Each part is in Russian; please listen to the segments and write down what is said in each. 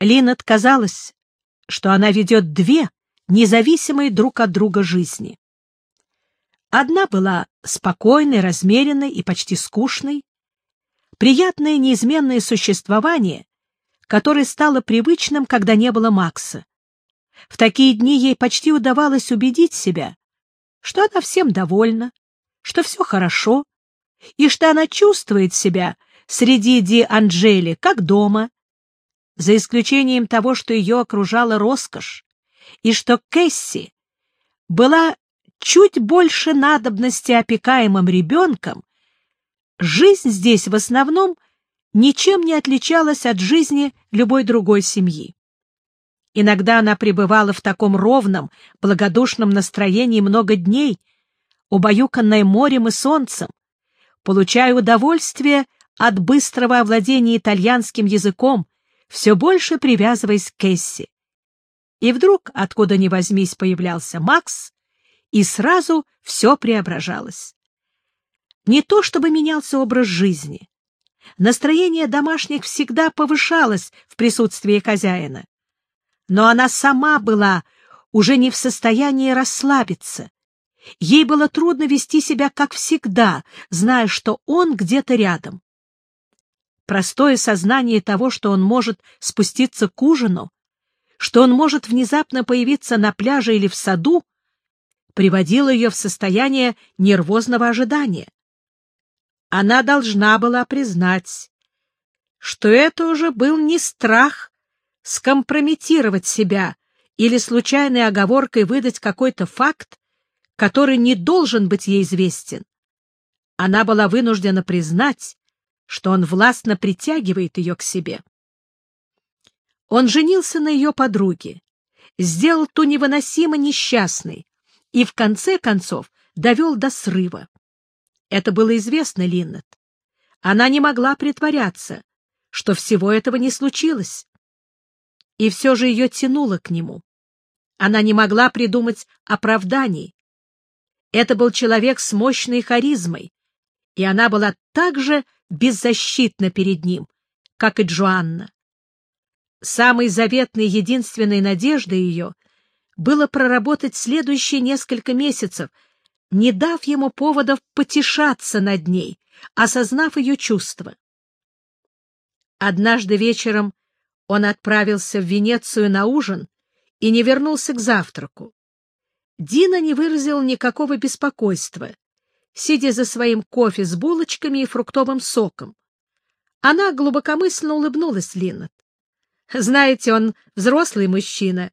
Линнет казалось, что она ведет две независимые друг от друга жизни. Одна была спокойной, размеренной и почти скучной, приятное неизменное существование, которое стало привычным, когда не было Макса. В такие дни ей почти удавалось убедить себя, что она всем довольна, что все хорошо, и что она чувствует себя среди Ди Анджели как дома, за исключением того, что ее окружала роскошь, и что Кэсси была чуть больше надобности опекаемым ребенком, жизнь здесь в основном ничем не отличалась от жизни любой другой семьи. Иногда она пребывала в таком ровном, благодушном настроении много дней, убаюканная морем и солнцем, получая удовольствие от быстрого овладения итальянским языком, все больше привязываясь к Кэсси. И вдруг, откуда ни возьмись, появлялся Макс, и сразу все преображалось. Не то чтобы менялся образ жизни. Настроение домашних всегда повышалось в присутствии хозяина. Но она сама была уже не в состоянии расслабиться. Ей было трудно вести себя как всегда, зная, что он где-то рядом. Простое сознание того, что он может спуститься к ужину, что он может внезапно появиться на пляже или в саду, приводило ее в состояние нервозного ожидания. Она должна была признать, что это уже был не страх скомпрометировать себя или случайной оговоркой выдать какой-то факт, который не должен быть ей известен. Она была вынуждена признать, что он властно притягивает ее к себе. Он женился на ее подруге, сделал ту невыносимо несчастной и, в конце концов, довел до срыва. Это было известно Линнет. Она не могла притворяться, что всего этого не случилось. И все же ее тянуло к нему. Она не могла придумать оправданий. Это был человек с мощной харизмой, и она была так же беззащитна перед ним, как и Джоанна. Самой заветной единственной надеждой ее было проработать следующие несколько месяцев, не дав ему поводов потешаться над ней, осознав ее чувства. Однажды вечером он отправился в Венецию на ужин и не вернулся к завтраку. Дина не выразила никакого беспокойства, сидя за своим кофе с булочками и фруктовым соком. Она глубокомысленно улыбнулась Линнет. Знаете, он взрослый мужчина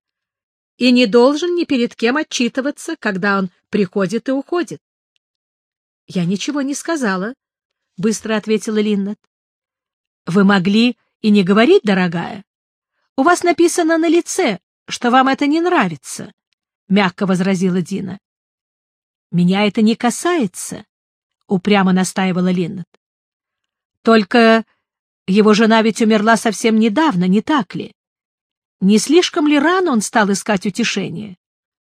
и не должен ни перед кем отчитываться, когда он приходит и уходит. — Я ничего не сказала, — быстро ответила Линнет. — Вы могли и не говорить, дорогая. У вас написано на лице, что вам это не нравится, — мягко возразила Дина. — Меня это не касается, — упрямо настаивала Линнет. — Только его жена ведь умерла совсем недавно, не так ли? Не слишком ли рано он стал искать утешение?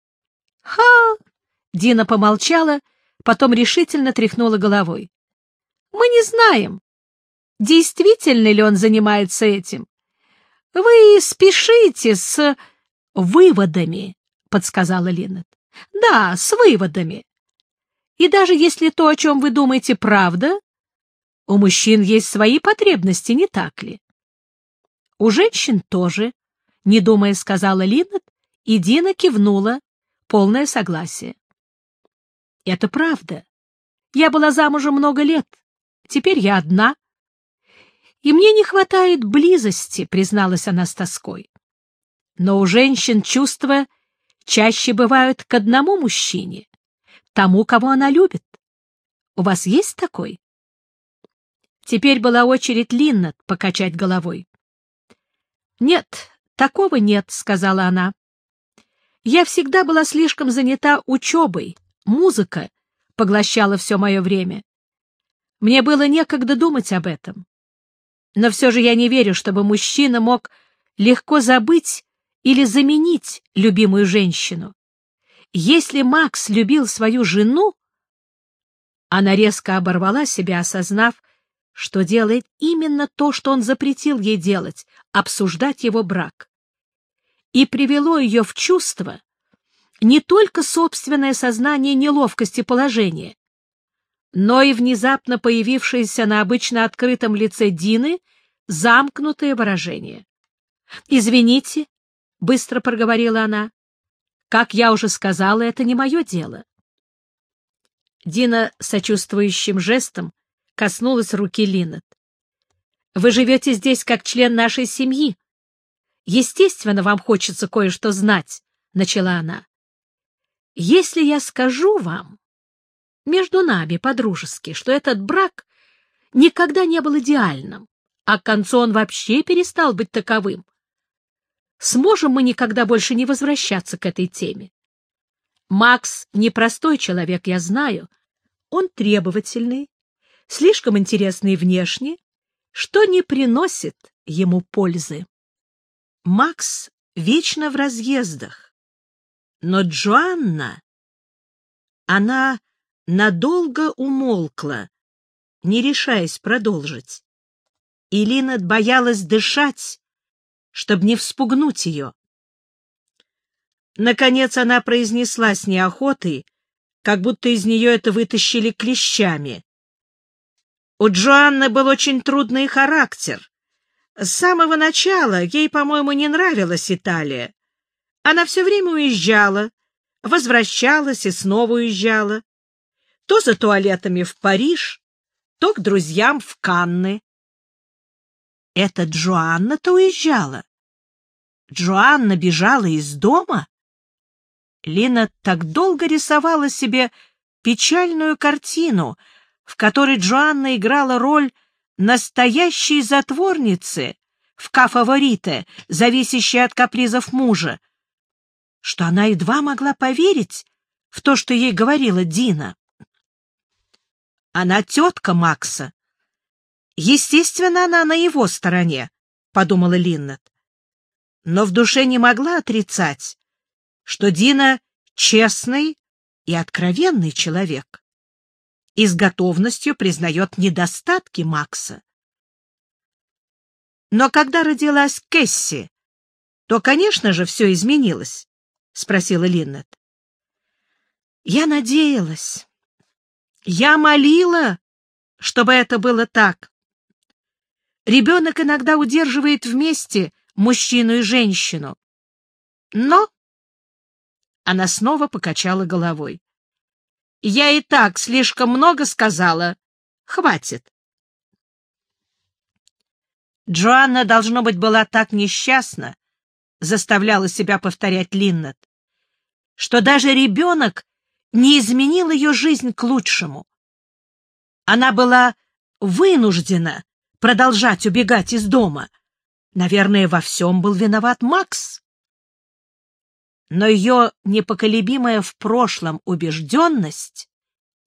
— Ха! — Дина помолчала, потом решительно тряхнула головой. — Мы не знаем, действительно ли он занимается этим. Вы спешите с выводами, — подсказала Линнет. — Да, с выводами. И даже если то, о чем вы думаете, правда, у мужчин есть свои потребности, не так ли? У женщин тоже, не думая, сказала Линнет, и Дина кивнула, полное согласие. Это правда. Я была замужем много лет. Теперь я одна. И мне не хватает близости, призналась она с тоской. Но у женщин чувства чаще бывают к одному мужчине, тому, кого она любит. У вас есть такой? Теперь была очередь Линнет покачать головой. «Нет, такого нет», — сказала она. «Я всегда была слишком занята учебой, музыка поглощала все мое время. Мне было некогда думать об этом. Но все же я не верю, чтобы мужчина мог легко забыть или заменить любимую женщину. Если Макс любил свою жену, она резко оборвала себя, осознав, что делает именно то, что он запретил ей делать, обсуждать его брак. И привело ее в чувство не только собственное сознание неловкости положения, но и внезапно появившееся на обычно открытом лице Дины замкнутое выражение. «Извините», — быстро проговорила она, — «как я уже сказала, это не мое дело». Дина сочувствующим жестом коснулась руки Линнет. «Вы живете здесь как член нашей семьи. Естественно, вам хочется кое-что знать», — начала она. «Если я скажу вам, между нами, по-дружески, что этот брак никогда не был идеальным, а к концу он вообще перестал быть таковым, сможем мы никогда больше не возвращаться к этой теме. Макс непростой человек, я знаю. Он требовательный, слишком интересный внешне, что не приносит ему пользы. Макс вечно в разъездах. Но Джоанна, она надолго умолкла, не решаясь продолжить. И Линет боялась дышать, чтобы не вспугнуть ее. Наконец она произнесла с неохотой, как будто из нее это вытащили клещами. У Джоанны был очень трудный характер. С самого начала ей, по-моему, не нравилась Италия. Она все время уезжала, возвращалась и снова уезжала. То за туалетами в Париж, то к друзьям в Канны. Это Джоанна-то уезжала. Джоанна бежала из дома? Лина так долго рисовала себе печальную картину, в которой Джоанна играла роль настоящей затворницы в кафаворите, зависящей от капризов мужа, что она едва могла поверить в то, что ей говорила Дина. Она тетка Макса. Естественно, она на его стороне, — подумала Линнет. Но в душе не могла отрицать, что Дина честный и откровенный человек и с готовностью признает недостатки Макса. Но когда родилась Кэсси, то, конечно же, все изменилось, — спросила Линнет. Я надеялась, я молила, чтобы это было так. Ребенок иногда удерживает вместе мужчину и женщину. Но... Она снова покачала головой. Я и так слишком много сказала. Хватит. Джоанна, должно быть, была так несчастна, заставляла себя повторять Линнет, что даже ребенок не изменил ее жизнь к лучшему. Она была вынуждена продолжать убегать из дома. Наверное, во всем был виноват Макс. Но ее непоколебимая в прошлом убежденность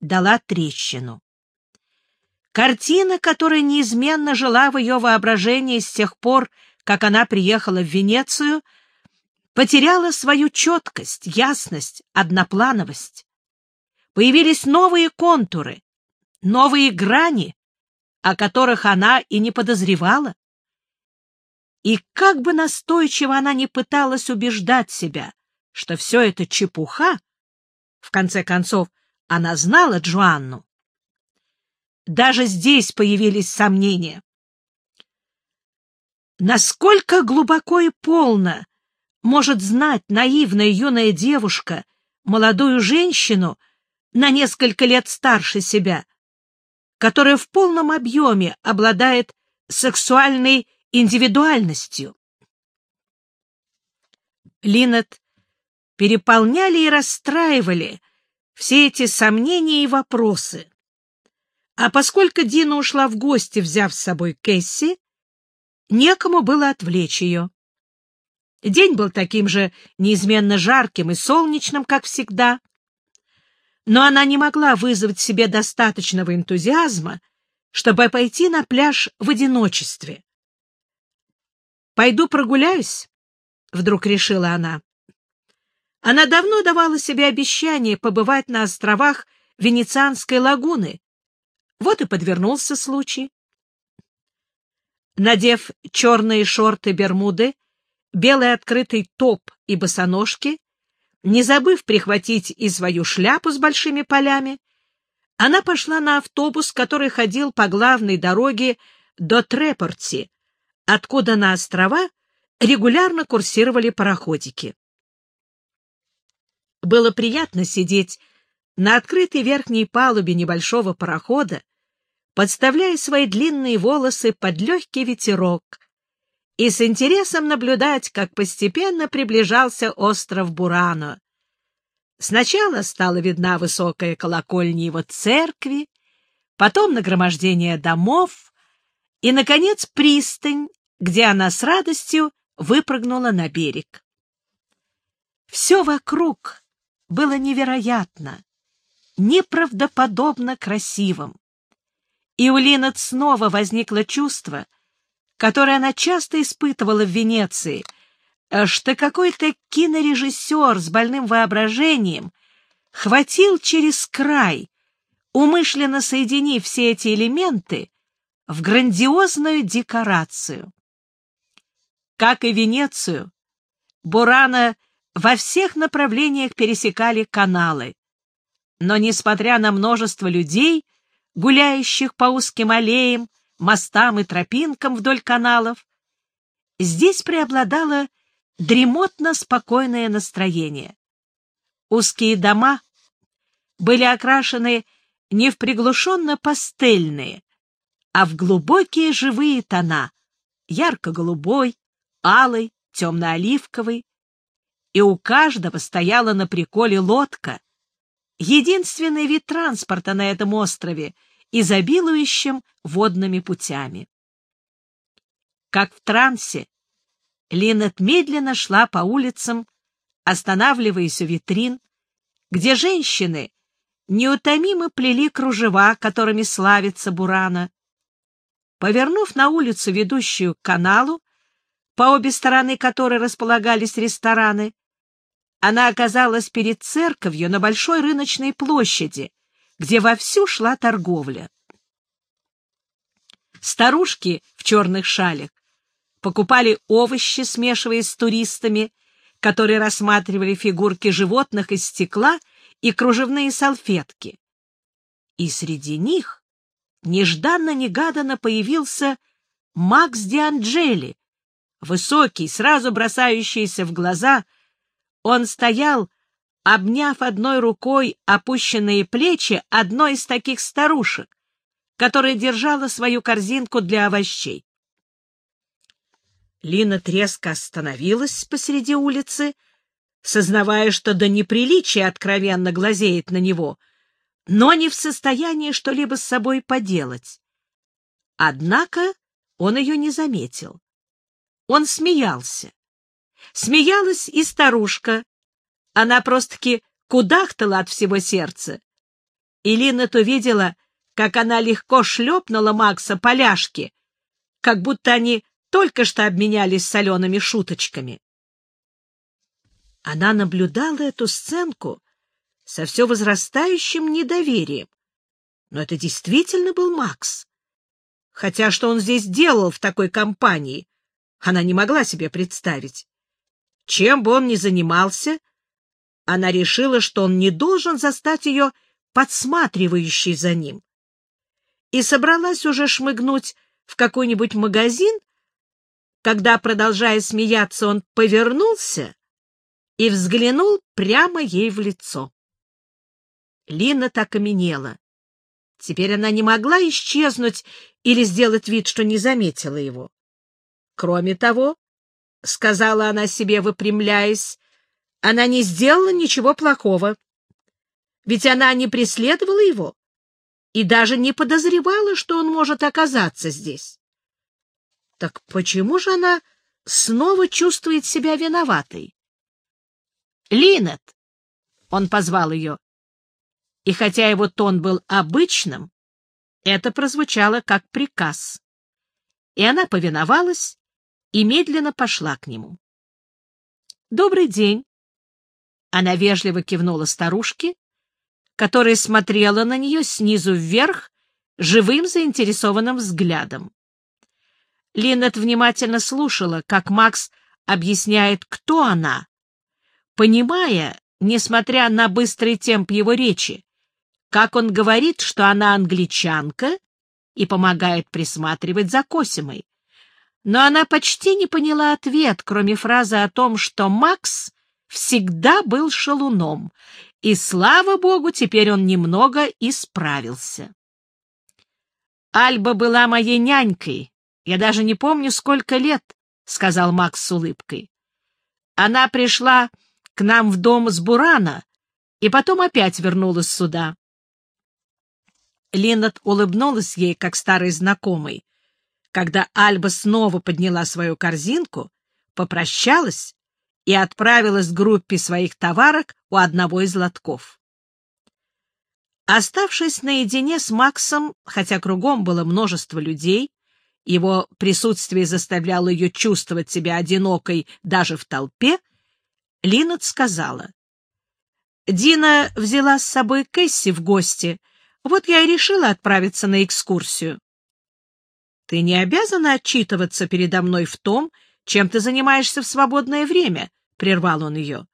дала трещину. Картина, которая неизменно жила в ее воображении с тех пор, как она приехала в Венецию, потеряла свою четкость, ясность, одноплановость. Появились новые контуры, новые грани, о которых она и не подозревала. И как бы настойчиво она не пыталась убеждать себя, что все это чепуха, в конце концов, она знала Джоанну. Даже здесь появились сомнения. Насколько глубоко и полно может знать наивная юная девушка молодую женщину, на несколько лет старше себя, которая в полном объеме обладает сексуальной индивидуальностью. Линет переполняли и расстраивали все эти сомнения и вопросы. А поскольку Дина ушла в гости, взяв с собой Кэсси, некому было отвлечь ее. День был таким же неизменно жарким и солнечным, как всегда — но она не могла вызвать в себе достаточного энтузиазма, чтобы пойти на пляж в одиночестве. «Пойду прогуляюсь», — вдруг решила она. Она давно давала себе обещание побывать на островах Венецианской лагуны. Вот и подвернулся случай. Надев черные шорты-бермуды, белый открытый топ и босоножки, не забыв прихватить и свою шляпу с большими полями, она пошла на автобус, который ходил по главной дороге до Трепорти, откуда на острова регулярно курсировали пароходики. Было приятно сидеть на открытой верхней палубе небольшого парохода, подставляя свои длинные волосы под легкий ветерок, и с интересом наблюдать, как постепенно приближался остров Бурано. Сначала стала видна высокая колокольня его церкви, потом нагромождение домов и, наконец, пристань, где она с радостью выпрыгнула на берег. Все вокруг было невероятно, неправдоподобно красивым. И у Линет снова возникло чувство, которое она часто испытывала в Венеции, э, что какой-то кинорежиссер с больным воображением хватил через край, умышленно соединив все эти элементы в грандиозную декорацию. Как и Венецию, Бурана во всех направлениях пересекали каналы. Но, несмотря на множество людей, гуляющих по узким аллеям, мостам и тропинкам вдоль каналов, здесь преобладало дремотно-спокойное настроение. Узкие дома были окрашены не в приглушенно-пастельные, а в глубокие живые тона — ярко-голубой, алый, темно-оливковый, и у каждого стояла на приколе лодка, единственный вид транспорта на этом острове, изобилующем водными путями. Как в трансе, Линет медленно шла по улицам, останавливаясь у витрин, где женщины неутомимо плели кружева, которыми славится Бурана. Повернув на улицу, ведущую к каналу, по обе стороны которой располагались рестораны, она оказалась перед церковью на большой рыночной площади, где вовсю шла торговля. Старушки в черных шалях покупали овощи, смешиваясь с туристами, которые рассматривали фигурки животных из стекла и кружевные салфетки. И среди них нежданно-негаданно появился Макс Дианджели, высокий, сразу бросающийся в глаза. Он стоял, обняв одной рукой опущенные плечи одной из таких старушек, которая держала свою корзинку для овощей. Лина треско остановилась посреди улицы, сознавая, что до неприличия откровенно глазеет на него, но не в состоянии что-либо с собой поделать. Однако он ее не заметил. Он смеялся. Смеялась и старушка. Она просто-таки кудахтала от всего сердца. И Линнет увидела, как она легко шлепнула Макса поляшки, как будто они только что обменялись солеными шуточками. Она наблюдала эту сценку со все возрастающим недоверием. Но это действительно был Макс. Хотя что он здесь делал в такой компании, она не могла себе представить. Чем бы он ни занимался, она решила, что он не должен застать ее подсматривающей за ним. И собралась уже шмыгнуть в какой-нибудь магазин, когда, продолжая смеяться, он повернулся и взглянул прямо ей в лицо. Лина так окаменела. Теперь она не могла исчезнуть или сделать вид, что не заметила его. Кроме того, — сказала она себе, выпрямляясь, — она не сделала ничего плохого. Ведь она не преследовала его и даже не подозревала, что он может оказаться здесь. Так почему же она снова чувствует себя виноватой? «Линет!» — он позвал ее. И хотя его тон был обычным, это прозвучало как приказ. И она повиновалась и медленно пошла к нему. «Добрый день!» Она вежливо кивнула старушке, которая смотрела на нее снизу вверх живым заинтересованным взглядом. Линнет внимательно слушала, как Макс объясняет, кто она, понимая, несмотря на быстрый темп его речи, как он говорит, что она англичанка и помогает присматривать за Косимой. Но она почти не поняла ответ, кроме фразы о том, что Макс всегда был шалуном, и, слава богу, теперь он немного исправился. Альба была моей нянькой, я даже не помню, сколько лет, — сказал Макс с улыбкой. Она пришла к нам в дом с Бурана и потом опять вернулась сюда. Линнет улыбнулась ей, как старый знакомый, когда Альба снова подняла свою корзинку, попрощалась и отправилась к группе своих товарок у одного из лотков. Оставшись наедине с Максом, хотя кругом было множество людей, его присутствие заставляло ее чувствовать себя одинокой даже в толпе, Линнет сказала. «Дина взяла с собой Кэсси в гости, вот я и решила отправиться на экскурсию». «Ты не обязана отчитываться передо мной в том, чем ты занимаешься в свободное время», — прервал он ее.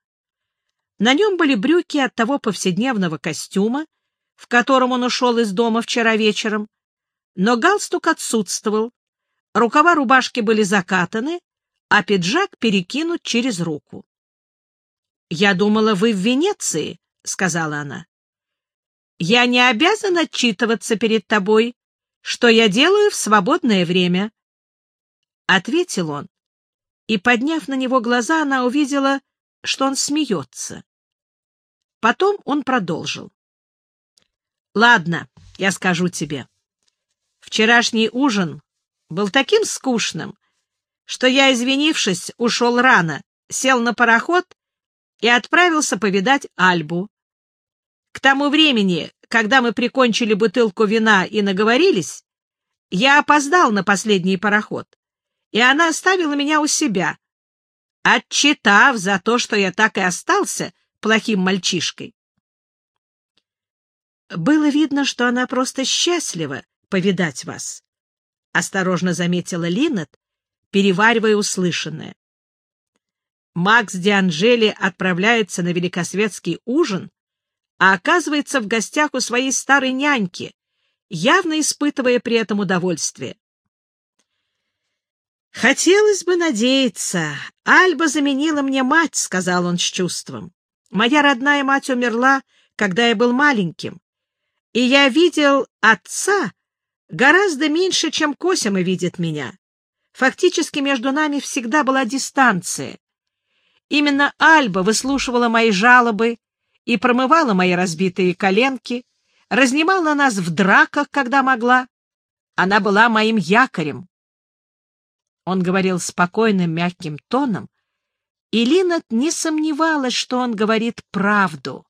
На нем были брюки от того повседневного костюма, в котором он ушел из дома вчера вечером, но галстук отсутствовал, рукава рубашки были закатаны, а пиджак перекинут через руку. «Я думала, вы в Венеции», — сказала она. «Я не обязан отчитываться перед тобой, что я делаю в свободное время», — ответил он. И, подняв на него глаза, она увидела, что он смеется. Потом он продолжил. «Ладно, я скажу тебе. Вчерашний ужин был таким скучным, что я, извинившись, ушел рано, сел на пароход и отправился повидать Альбу. К тому времени, когда мы прикончили бутылку вина и наговорились, я опоздал на последний пароход, и она оставила меня у себя, отчитав за то, что я так и остался плохим мальчишкой. Было видно, что она просто счастлива повидать вас. — осторожно заметила Линнет, переваривая услышанное. Макс Дианжели отправляется на великосветский ужин, а оказывается в гостях у своей старой няньки, явно испытывая при этом удовольствие. «Хотелось бы надеяться. Альба заменила мне мать», — сказал он с чувством. «Моя родная мать умерла, когда я был маленьким, и я видел отца, Гораздо меньше, чем Косима видит меня. Фактически между нами всегда была дистанция. Именно Альба выслушивала мои жалобы и промывала мои разбитые коленки, разнимала нас в драках, когда могла. Она была моим якорем. Он говорил спокойным, мягким тоном, и Линнет не сомневалась, что он говорит правду.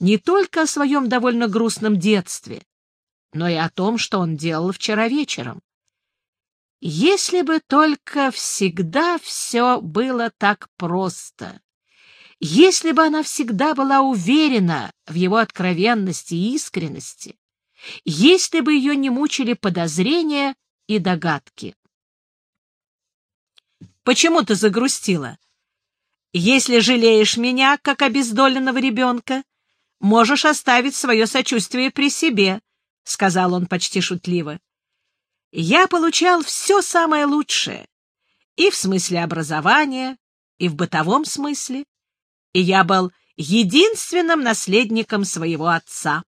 Не только о своем довольно грустном детстве, но и о том, что он делал вчера вечером. Если бы только всегда все было так просто, если бы она всегда была уверена в его откровенности и искренности, если бы ее не мучили подозрения и догадки. «Почему ты загрустила? Если жалеешь меня, как обездоленного ребенка, можешь оставить свое сочувствие при себе», — сказал он почти шутливо. «Я получал все самое лучшее, и в смысле образования, и в бытовом смысле, и я был единственным наследником своего отца.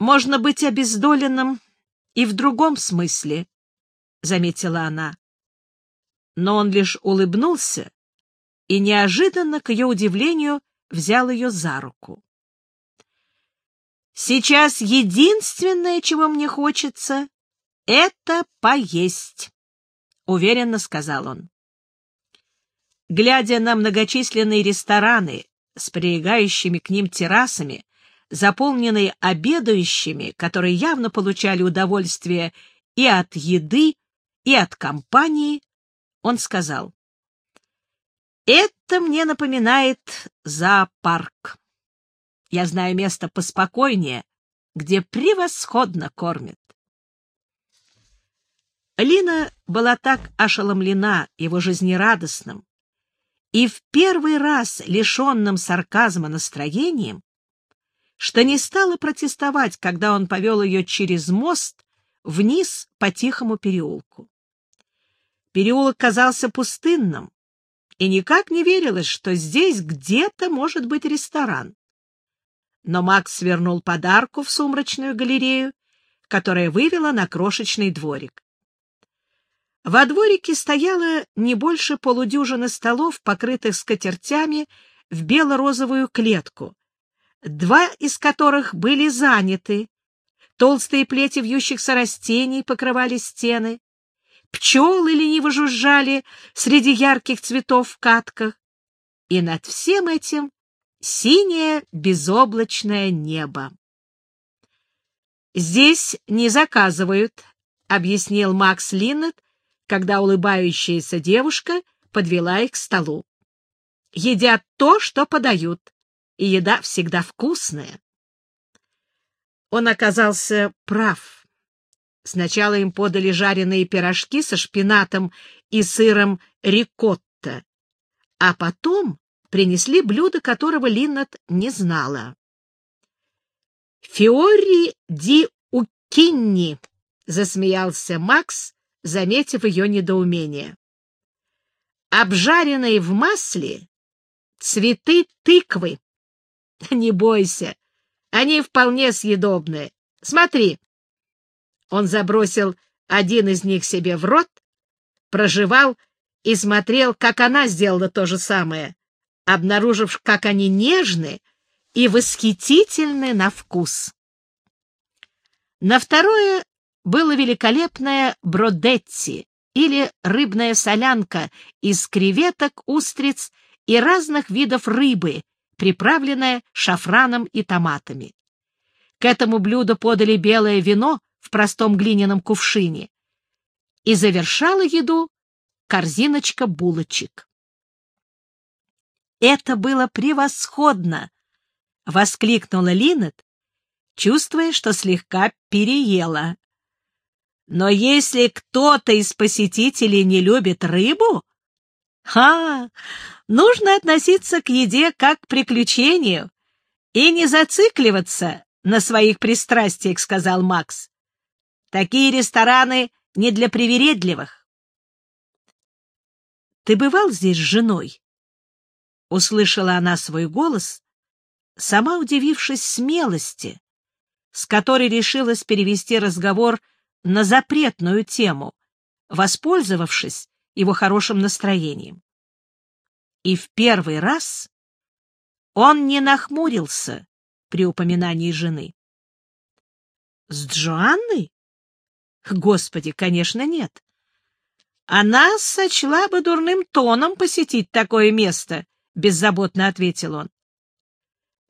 Можно быть обездоленным и в другом смысле, — заметила она. Но он лишь улыбнулся и неожиданно, к ее удивлению, взял ее за руку. Сейчас единственное, чего мне хочется, — это поесть, — уверенно сказал он. Глядя на многочисленные рестораны с прилегающими к ним террасами, заполненные обедающими, которые явно получали удовольствие и от еды, и от компании, он сказал, «Это мне напоминает зоопарк». Я знаю место поспокойнее, где превосходно кормят. Лина была так ошеломлена его жизнерадостным и в первый раз лишенным сарказма настроением, что не стала протестовать, когда он повел ее через мост вниз по тихому переулку. Переулок казался пустынным, и никак не верилось, что здесь где-то может быть ресторан. Но Макс свернул подарку в сумрачную галерею, которая вывела на крошечный дворик. Во дворике стояло не больше полудюжины столов, покрытых скатертями в бело-розовую клетку, два из которых были заняты. Толстые плети вьющихся растений покрывали стены. Пчелы лениво жужжали среди ярких цветов в катках. И над всем этим синее безоблачное небо. «Здесь не заказывают», — объяснил Макс Линнет, когда улыбающаяся девушка подвела их к столу. «Едят то, что подают, и еда всегда вкусная». Он оказался прав. Сначала им подали жареные пирожки со шпинатом и сыром рикотта, а потом принесли блюдо, которого Линнет не знала. «Фиори ди Укинни», — засмеялся Макс, заметив ее недоумение. «Обжаренные в масле цветы тыквы. Не бойся, они вполне съедобные. Смотри». Он забросил один из них себе в рот, прожевал и смотрел, как она сделала то же самое, обнаружив, как они нежны и восхитительны на вкус. На второе было великолепное бродетти или рыбная солянка из креветок, устриц и разных видов рыбы, приправленная шафраном и томатами. К этому блюду подали белое вино в простом глиняном кувшине и завершала еду корзиночка булочек. «Это было превосходно!» — воскликнула Линет, чувствуя, что слегка переела. Но если кто-то из посетителей не любит рыбу, ха, нужно относиться к еде как к приключению и не зацикливаться на своих пристрастиях, сказал Макс. Такие рестораны не для привередливых. Ты бывал здесь с женой? Услышала она свой голос, сама удивившись смелости, с которой решилась перевести разговор на запретную тему, воспользовавшись его хорошим настроением. И в первый раз он не нахмурился при упоминании жены. С Джоанной? Господи, конечно, нет. Она сочла бы дурным тоном посетить такое место, — беззаботно ответил он.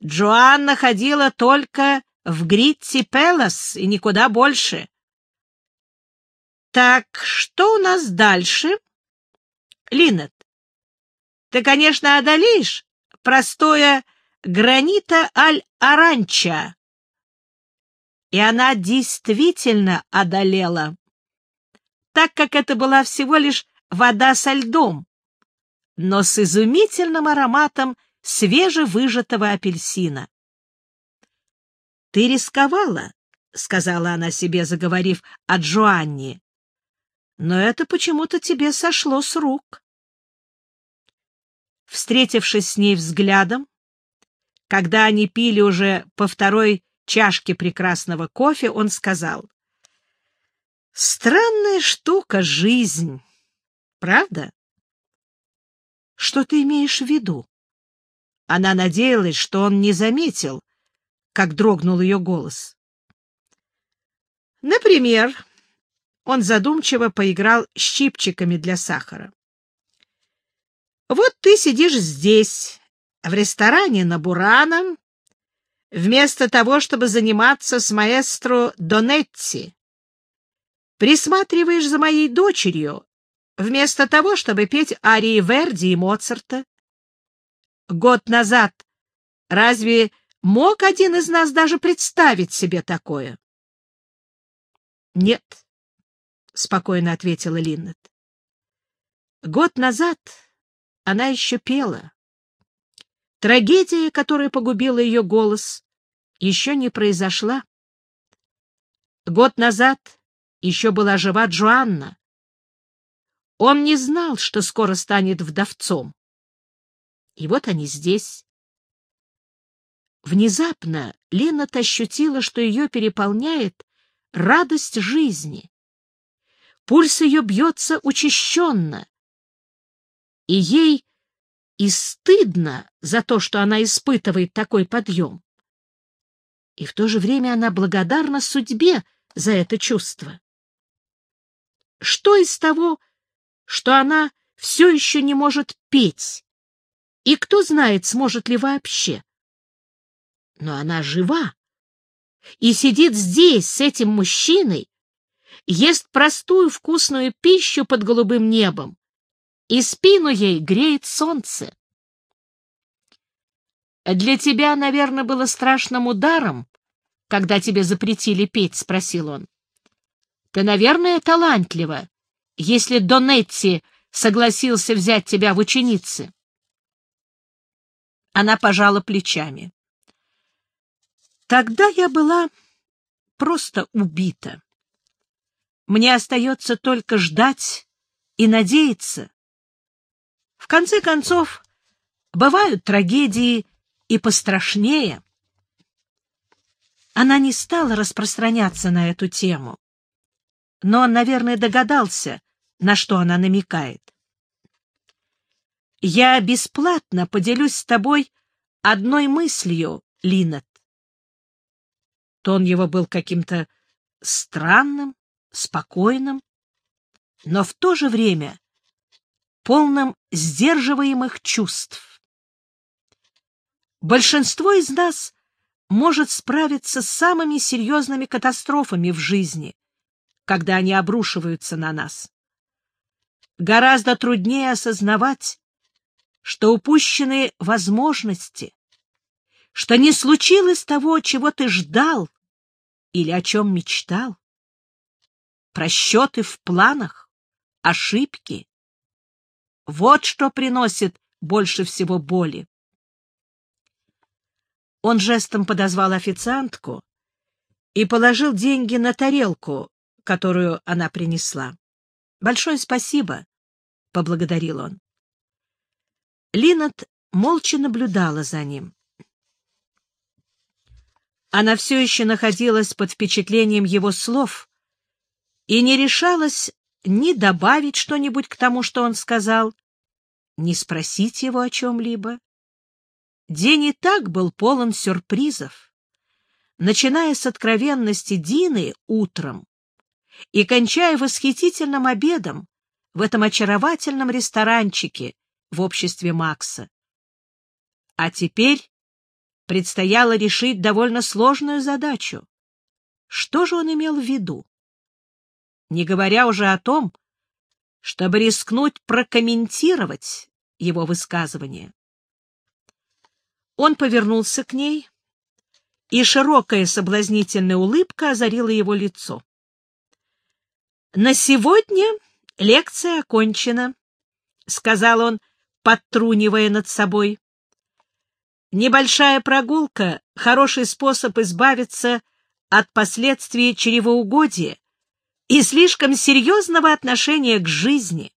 Джоанна ходила только в Гритти Пелос и никуда больше. Так, что у нас дальше? Линет, ты, конечно, одолеешь простое гранита аль-аранча. И она действительно одолела, так как это была всего лишь вода со льдом, но с изумительным ароматом свежевыжатого апельсина. «Ты рисковала», — сказала она себе, заговорив о Джоанне, — «но это почему-то тебе сошло с рук». Встретившись с ней взглядом, когда они пили уже по второй чашке прекрасного кофе, он сказал, «Странная штука жизнь, правда?» Что ты имеешь в виду? Она надеялась, что он не заметил, как дрогнул ее голос. Например, он задумчиво поиграл щипчиками для сахара. Вот ты сидишь здесь, в ресторане на Бурана, вместо того, чтобы заниматься с маэстро Донетти. Присматриваешь за моей дочерью, вместо того, чтобы петь арии Верди и Моцарта. Год назад разве мог один из нас даже представить себе такое? Нет, спокойно ответила Линнет. Год назад она еще пела. Трагедия, которая погубила ее голос, еще не произошла. Год назад еще была жива Джоанна. Он не знал, что скоро станет вдовцом. И вот они здесь. Внезапно Линнет ощутила, что ее переполняет радость жизни. Пульс ее бьется учащенно, и ей и стыдно за то, что она испытывает такой подъем. И в то же время она благодарна судьбе за это чувство. Что из того, что она все еще не может петь? И кто знает, сможет ли вообще? Но она жива и сидит здесь с этим мужчиной, ест простую вкусную пищу под голубым небом, и спину ей греет солнце. «Для тебя, наверное, было страшным ударом, когда тебе запретили петь?» — спросил он. «Ты, наверное, талантлива, если Донетти согласился взять тебя в ученицы». Она пожала плечами. «Тогда я была просто убита. Мне остается только ждать и надеяться, в конце концов, бывают трагедии и пострашнее. Она не стала распространяться на эту тему, но он, наверное, догадался, на что она намекает. «Я бесплатно поделюсь с тобой одной мыслью, Линнет». Тон его был каким-то странным, спокойным, но в то же время полном сдерживаемых чувств. Большинство из нас может справиться с самыми серьезными катастрофами в жизни, когда они обрушиваются на нас. Гораздо труднее осознавать, что упущенные возможности, что не случилось того, чего ты ждал или о чем мечтал. Просчеты в планах, ошибки, вот что приносит больше всего боли. Он жестом подозвал официантку и положил деньги на тарелку, которую она принесла. «Большое спасибо», — поблагодарил он. Линнет молча наблюдала за ним. Она все еще находилась под впечатлением его слов и не решалась ни добавить что-нибудь к тому, что он сказал, ни спросить его о чем-либо. День и так был полон сюрпризов, начиная с откровенности Дины утром и кончая восхитительным обедом в этом очаровательном ресторанчике в обществе Макса. А теперь предстояло решить довольно сложную задачу. Что же он имел в виду? не говоря уже о том, чтобы рискнуть прокомментировать его высказывание. Он повернулся к ней, и широкая соблазнительная улыбка озарила его лицо. «На сегодня лекция окончена», — сказал он, подтрунивая над собой. «Небольшая прогулка — хороший способ избавиться от последствий чревоугодия и слишком серьезного отношения к жизни.